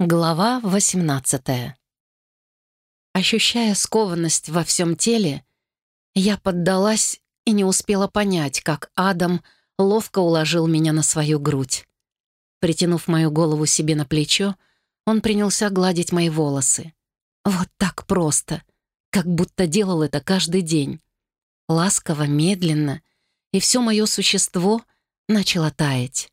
Глава 18 Ощущая скованность во всем теле, я поддалась и не успела понять, как Адам ловко уложил меня на свою грудь. Притянув мою голову себе на плечо, он принялся гладить мои волосы. Вот так просто, как будто делал это каждый день. Ласково, медленно, и все мое существо начало таять.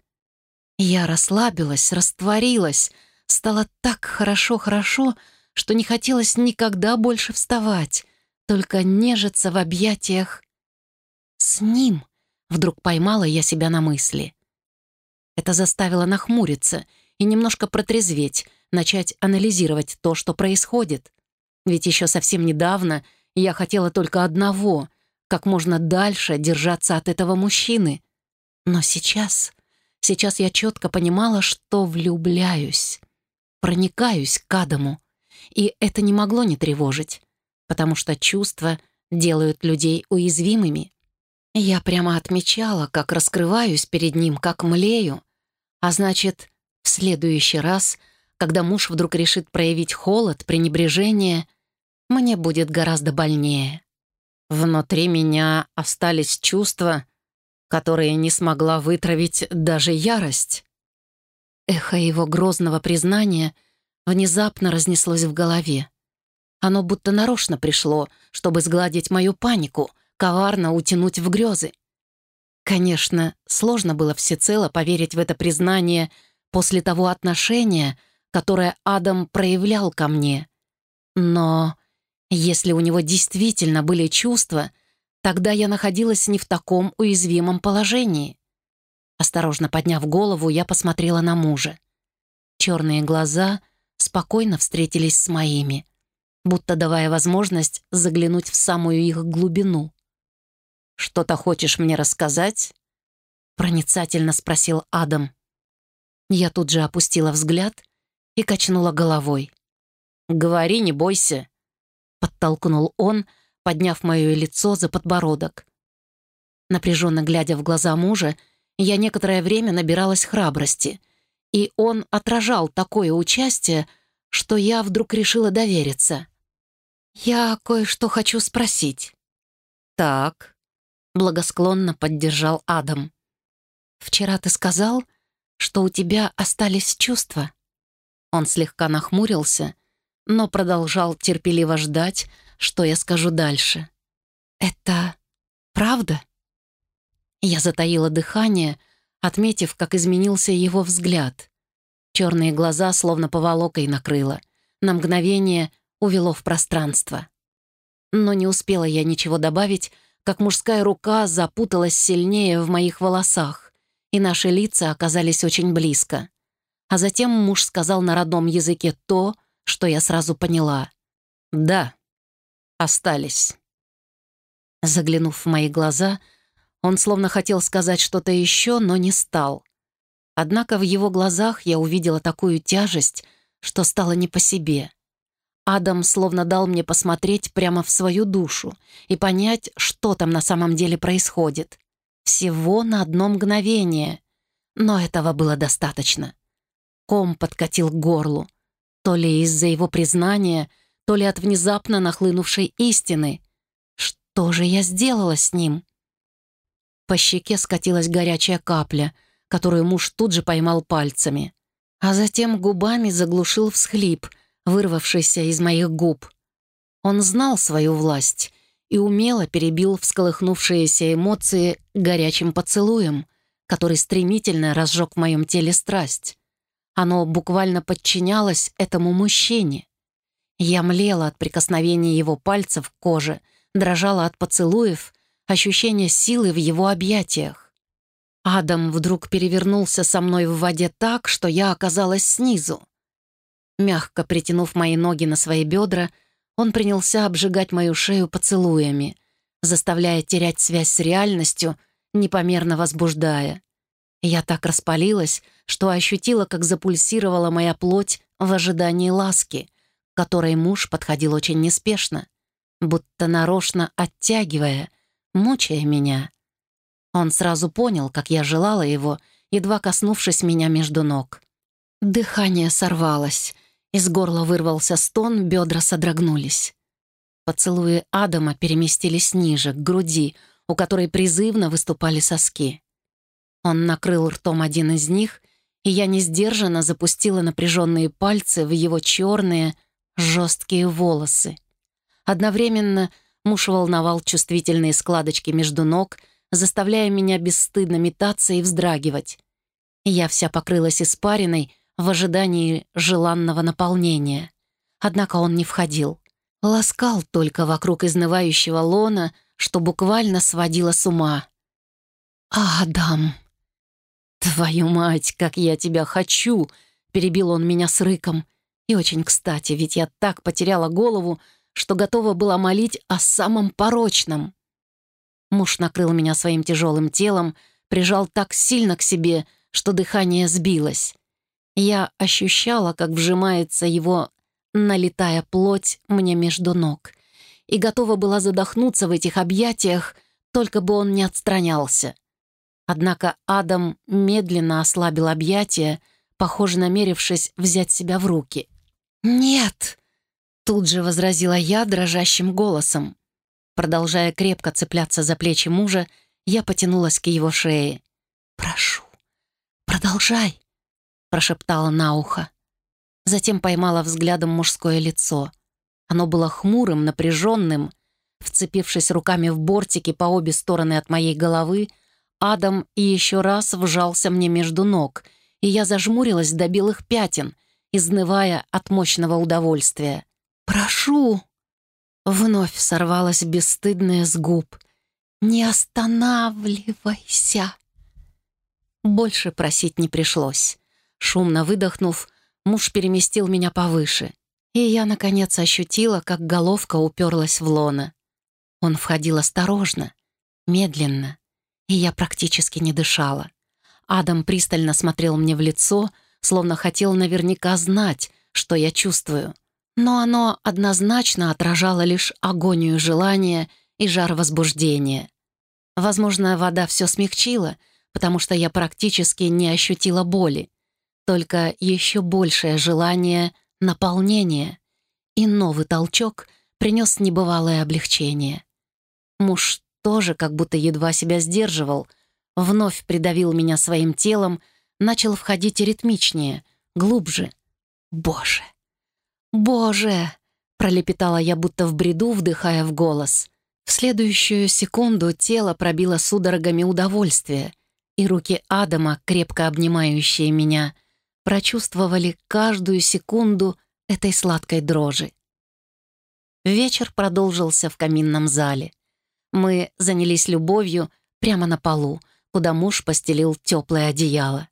Я расслабилась, растворилась — Стало так хорошо-хорошо, что не хотелось никогда больше вставать, только нежиться в объятиях. С ним вдруг поймала я себя на мысли. Это заставило нахмуриться и немножко протрезветь, начать анализировать то, что происходит. Ведь еще совсем недавно я хотела только одного — как можно дальше держаться от этого мужчины. Но сейчас, сейчас я четко понимала, что влюбляюсь проникаюсь к Адаму. И это не могло не тревожить, потому что чувства делают людей уязвимыми. Я прямо отмечала, как раскрываюсь перед ним, как млею. А значит, в следующий раз, когда муж вдруг решит проявить холод, пренебрежение, мне будет гораздо больнее. Внутри меня остались чувства, которые не смогла вытравить даже ярость. Эхо его грозного признания внезапно разнеслось в голове. Оно будто нарочно пришло, чтобы сгладить мою панику, коварно утянуть в грезы. Конечно, сложно было всецело поверить в это признание после того отношения, которое Адам проявлял ко мне. Но если у него действительно были чувства, тогда я находилась не в таком уязвимом положении. Осторожно подняв голову, я посмотрела на мужа. Черные глаза спокойно встретились с моими, будто давая возможность заглянуть в самую их глубину. «Что-то хочешь мне рассказать?» проницательно спросил Адам. Я тут же опустила взгляд и качнула головой. «Говори, не бойся», — подтолкнул он, подняв мое лицо за подбородок. Напряженно глядя в глаза мужа, я некоторое время набиралась храбрости, и он отражал такое участие, что я вдруг решила довериться. «Я кое-что хочу спросить». «Так», — благосклонно поддержал Адам. «Вчера ты сказал, что у тебя остались чувства». Он слегка нахмурился, но продолжал терпеливо ждать, что я скажу дальше. «Это правда?» Я затаила дыхание, отметив, как изменился его взгляд. Черные глаза словно поволокой накрыло. На мгновение увело в пространство. Но не успела я ничего добавить, как мужская рука запуталась сильнее в моих волосах, и наши лица оказались очень близко. А затем муж сказал на родном языке то, что я сразу поняла. «Да, остались». Заглянув в мои глаза, он словно хотел сказать что-то еще, но не стал. Однако в его глазах я увидела такую тяжесть, что стало не по себе. Адам словно дал мне посмотреть прямо в свою душу и понять, что там на самом деле происходит. Всего на одно мгновение. Но этого было достаточно. Ком подкатил к горлу. То ли из-за его признания, то ли от внезапно нахлынувшей истины. Что же я сделала с ним? По щеке скатилась горячая капля, которую муж тут же поймал пальцами. А затем губами заглушил всхлип, вырвавшийся из моих губ. Он знал свою власть и умело перебил всколыхнувшиеся эмоции горячим поцелуем, который стремительно разжег в моем теле страсть. Оно буквально подчинялось этому мужчине. Я млела от прикосновения его пальцев к коже, дрожала от поцелуев ощущение силы в его объятиях. Адам вдруг перевернулся со мной в воде так, что я оказалась снизу. Мягко притянув мои ноги на свои бедра, он принялся обжигать мою шею поцелуями, заставляя терять связь с реальностью, непомерно возбуждая. Я так распалилась, что ощутила, как запульсировала моя плоть в ожидании ласки, которой муж подходил очень неспешно, будто нарочно оттягивая — мучая меня. Он сразу понял, как я желала его, едва коснувшись меня между ног. Дыхание сорвалось. Из горла вырвался стон, бедра содрогнулись. Поцелуи Адама переместились ниже, к груди, у которой призывно выступали соски. Он накрыл ртом один из них, и я несдержанно запустила напряженные пальцы в его черные, жесткие волосы. Одновременно муж волновал чувствительные складочки между ног, заставляя меня бесстыдно метаться и вздрагивать. Я вся покрылась испариной в ожидании желанного наполнения. Однако он не входил. Ласкал только вокруг изнывающего лона, что буквально сводило с ума. «Адам!» «Твою мать, как я тебя хочу!» — перебил он меня с рыком. И очень кстати, ведь я так потеряла голову, что готова была молить о самом порочном. Муж накрыл меня своим тяжелым телом, прижал так сильно к себе, что дыхание сбилось. Я ощущала, как вжимается его налетая плоть мне между ног, и готова была задохнуться в этих объятиях, только бы он не отстранялся. Однако Адам медленно ослабил объятия, похоже, намерившись взять себя в руки. «Нет!» — тут же возразила я дрожащим голосом. Продолжая крепко цепляться за плечи мужа, я потянулась к его шее. «Прошу, продолжай!» — прошептала на ухо. Затем поймала взглядом мужское лицо. Оно было хмурым, напряженным. Вцепившись руками в бортики по обе стороны от моей головы, Адам еще раз вжался мне между ног, и я зажмурилась до белых пятен, изнывая от мощного удовольствия. «Прошу!» Вновь сорвалась бесстыдная с губ. «Не останавливайся!» Больше просить не пришлось. Шумно выдохнув, Муж переместил меня повыше, и я, наконец, ощутила, как головка уперлась в лона. Он входил осторожно, медленно, и я практически не дышала. Адам пристально смотрел мне в лицо, словно хотел наверняка знать, что я чувствую. Но оно однозначно отражало лишь агонию желания и жар возбуждения. Возможно, вода все смягчила, потому что я практически не ощутила боли только еще большее желание наполнения, и новый толчок принес небывалое облегчение. Муж тоже как будто едва себя сдерживал, вновь придавил меня своим телом, начал входить ритмичнее, глубже. «Боже! Боже!» — пролепетала я будто в бреду, вдыхая в голос. В следующую секунду тело пробило судорогами удовольствия, и руки Адама, крепко обнимающие меня, прочувствовали каждую секунду этой сладкой дрожи. Вечер продолжился в каминном зале. Мы занялись любовью прямо на полу, куда муж постелил теплое одеяло.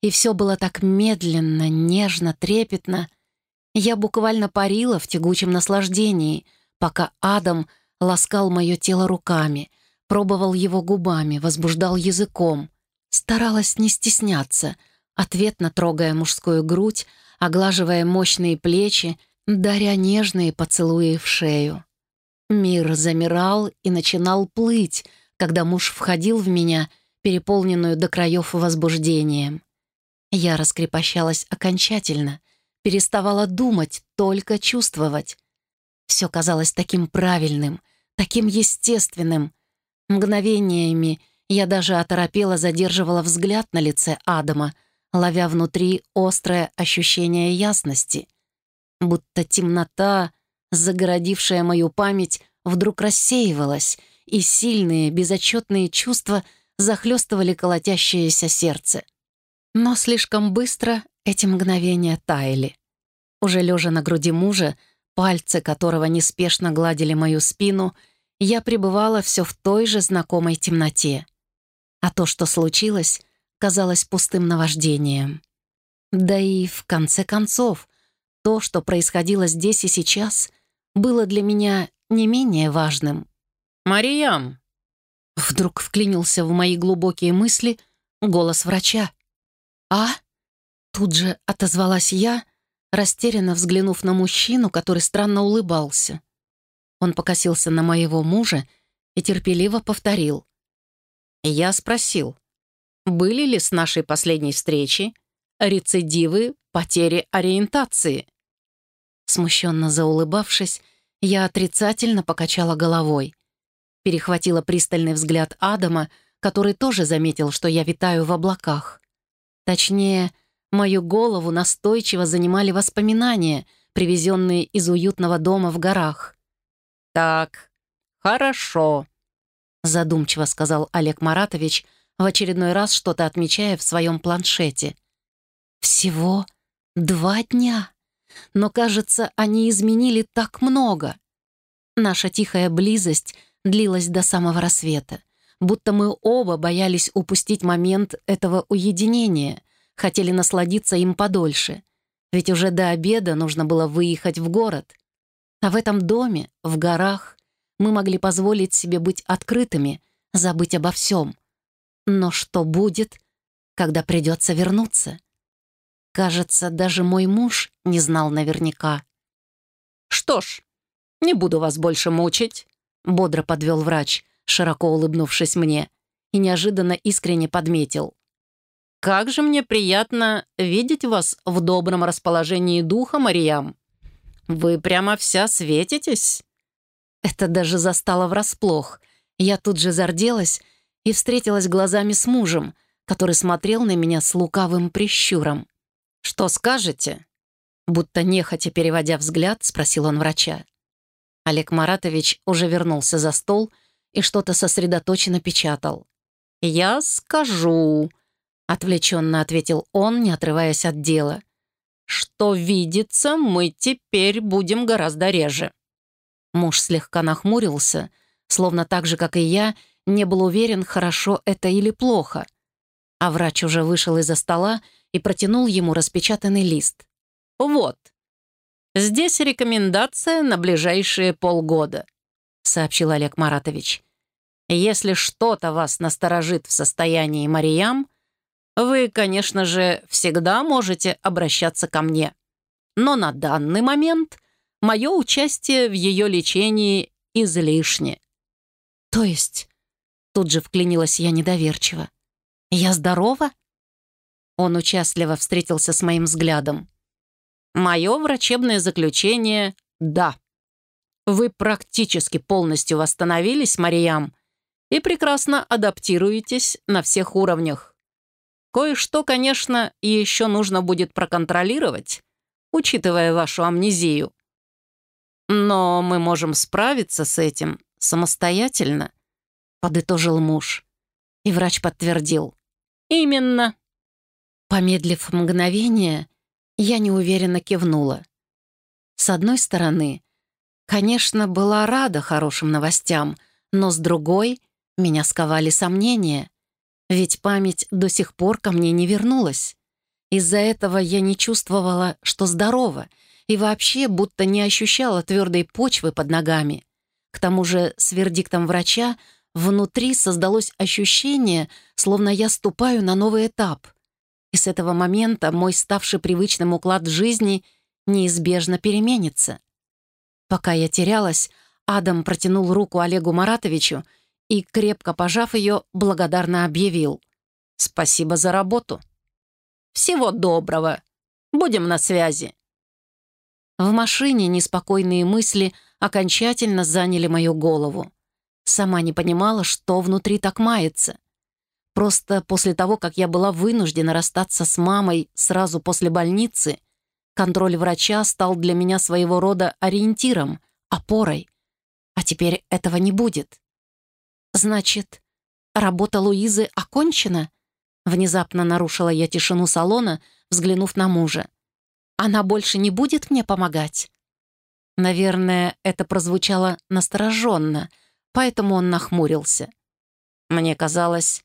И все было так медленно, нежно, трепетно. Я буквально парила в тягучем наслаждении, пока Адам ласкал мое тело руками, пробовал его губами, возбуждал языком. Старалась не стесняться — ответно трогая мужскую грудь, оглаживая мощные плечи, даря нежные поцелуи в шею. Мир замирал и начинал плыть, когда муж входил в меня, переполненную до краев возбуждением. Я раскрепощалась окончательно, переставала думать, только чувствовать. Все казалось таким правильным, таким естественным. Мгновениями я даже оторопела задерживала взгляд на лице Адама — ловя внутри острое ощущение ясности. Будто темнота, загородившая мою память, вдруг рассеивалась, и сильные, безотчетные чувства захлестывали колотящееся сердце. Но слишком быстро эти мгновения таяли. Уже лежа на груди мужа, пальцы которого неспешно гладили мою спину, я пребывала все в той же знакомой темноте. А то, что случилось, казалось пустым наваждением. Да и, в конце концов, то, что происходило здесь и сейчас, было для меня не менее важным. «Мариям!» Вдруг вклинился в мои глубокие мысли голос врача. «А?» Тут же отозвалась я, растерянно взглянув на мужчину, который странно улыбался. Он покосился на моего мужа и терпеливо повторил. «Я спросил, были ли с нашей последней встречи рецидивы потери ориентации. Смущенно заулыбавшись, я отрицательно покачала головой. Перехватила пристальный взгляд Адама, который тоже заметил, что я витаю в облаках. Точнее, мою голову настойчиво занимали воспоминания, привезенные из уютного дома в горах. «Так, хорошо», — задумчиво сказал Олег Маратович, в очередной раз что-то отмечая в своем планшете. «Всего два дня, но, кажется, они изменили так много. Наша тихая близость длилась до самого рассвета будто мы оба боялись упустить момент этого уединения, хотели насладиться им подольше. Ведь уже до обеда нужно было выехать в город. А в этом доме, в горах, мы могли позволить себе быть открытыми, забыть обо всем. Но что будет, когда придется вернуться? Кажется, даже мой муж не знал наверняка. «Что ж, не буду вас больше мучить», — бодро подвел врач широко улыбнувшись мне, и неожиданно искренне подметил. «Как же мне приятно видеть вас в добром расположении духа, Мариям. Вы прямо вся светитесь». Это даже застало врасплох. Я тут же зарделась и встретилась глазами с мужем, который смотрел на меня с лукавым прищуром. «Что скажете?» Будто нехотя переводя взгляд, спросил он врача. Олег Маратович уже вернулся за стол — и что-то сосредоточенно печатал. «Я скажу», — отвлеченно ответил он, не отрываясь от дела, «что видится мы теперь будем гораздо реже». Муж слегка нахмурился, словно так же, как и я, не был уверен, хорошо это или плохо. А врач уже вышел из-за стола и протянул ему распечатанный лист. «Вот, здесь рекомендация на ближайшие полгода», — сообщил Олег Маратович. Если что-то вас насторожит в состоянии Мариям, вы, конечно же, всегда можете обращаться ко мне. Но на данный момент мое участие в ее лечении излишне. То есть, тут же вклинилась я недоверчиво, я здорова? Он участливо встретился с моим взглядом. Мое врачебное заключение — да. Вы практически полностью восстановились, Мариям, и прекрасно адаптируетесь на всех уровнях. Кое-что, конечно, еще нужно будет проконтролировать, учитывая вашу амнезию. Но мы можем справиться с этим самостоятельно, подытожил муж. И врач подтвердил. Именно. Помедлив мгновение, я неуверенно кивнула. С одной стороны, конечно, была рада хорошим новостям, но с другой меня сковали сомнения, ведь память до сих пор ко мне не вернулась. Из-за этого я не чувствовала, что здорова, и вообще будто не ощущала твердой почвы под ногами. К тому же с вердиктом врача внутри создалось ощущение, словно я ступаю на новый этап. И с этого момента мой ставший привычным уклад жизни неизбежно переменится. Пока я терялась, Адам протянул руку Олегу Маратовичу и, крепко пожав ее, благодарно объявил. «Спасибо за работу». «Всего доброго. Будем на связи». В машине неспокойные мысли окончательно заняли мою голову. Сама не понимала, что внутри так мается. Просто после того, как я была вынуждена расстаться с мамой сразу после больницы, контроль врача стал для меня своего рода ориентиром, опорой. А теперь этого не будет. «Значит, работа Луизы окончена?» Внезапно нарушила я тишину салона, взглянув на мужа. «Она больше не будет мне помогать?» Наверное, это прозвучало настороженно, поэтому он нахмурился. «Мне казалось,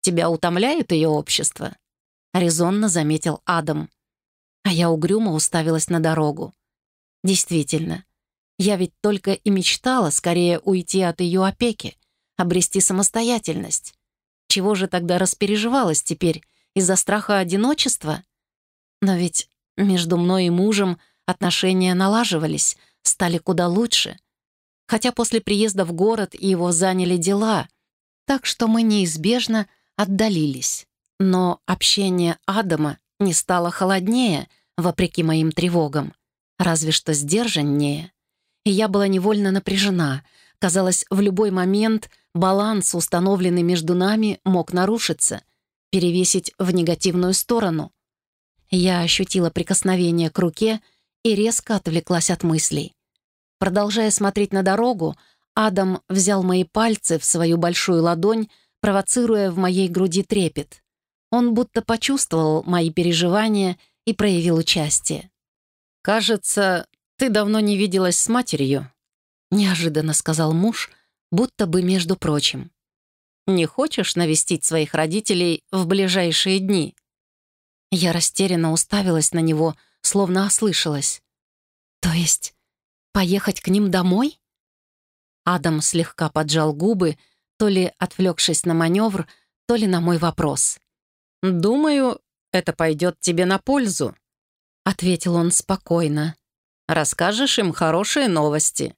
тебя утомляет ее общество», — резонно заметил Адам. А я угрюмо уставилась на дорогу. Действительно, я ведь только и мечтала скорее уйти от ее опеки, обрести самостоятельность. Чего же тогда распереживалась теперь? Из-за страха одиночества? Но ведь между мной и мужем отношения налаживались, стали куда лучше. Хотя после приезда в город его заняли дела, так что мы неизбежно отдалились. Но общение Адама не стало холоднее, вопреки моим тревогам, разве что сдержаннее. И я была невольно напряжена. Казалось, в любой момент баланс, установленный между нами, мог нарушиться, перевесить в негативную сторону. Я ощутила прикосновение к руке и резко отвлеклась от мыслей. Продолжая смотреть на дорогу, Адам взял мои пальцы в свою большую ладонь, провоцируя в моей груди трепет. Он будто почувствовал мои переживания и проявил участие. «Кажется, ты давно не виделась с матерью», — неожиданно сказал муж, будто бы между прочим. «Не хочешь навестить своих родителей в ближайшие дни?» Я растерянно уставилась на него, словно ослышалась. «То есть поехать к ним домой?» Адам слегка поджал губы, то ли отвлекшись на маневр, то ли на мой вопрос. «Думаю, это пойдет тебе на пользу», — ответил он спокойно. «Расскажешь им хорошие новости».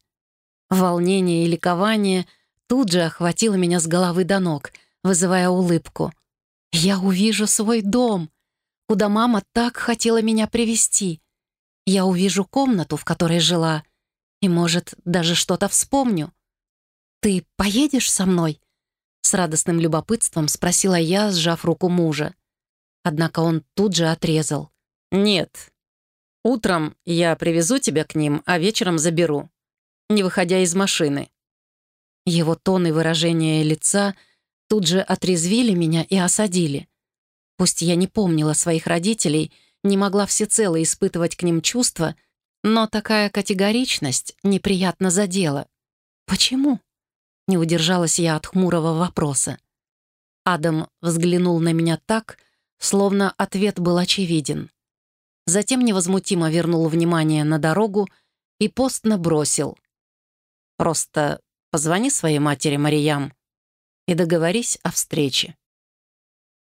Волнение и ликование тут же охватило меня с головы до ног, вызывая улыбку. «Я увижу свой дом, куда мама так хотела меня привести. Я увижу комнату, в которой жила, и, может, даже что-то вспомню. «Ты поедешь со мной?» С радостным любопытством спросила я, сжав руку мужа. Однако он тут же отрезал. «Нет. Утром я привезу тебя к ним, а вечером заберу, не выходя из машины». Его тон и выражение лица тут же отрезвили меня и осадили. Пусть я не помнила своих родителей, не могла всецело испытывать к ним чувства, но такая категоричность неприятно задела. Почему? Не удержалась я от хмурого вопроса. Адам взглянул на меня так, словно ответ был очевиден. Затем невозмутимо вернул внимание на дорогу и постно бросил. «Просто позвони своей матери Мариям и договорись о встрече».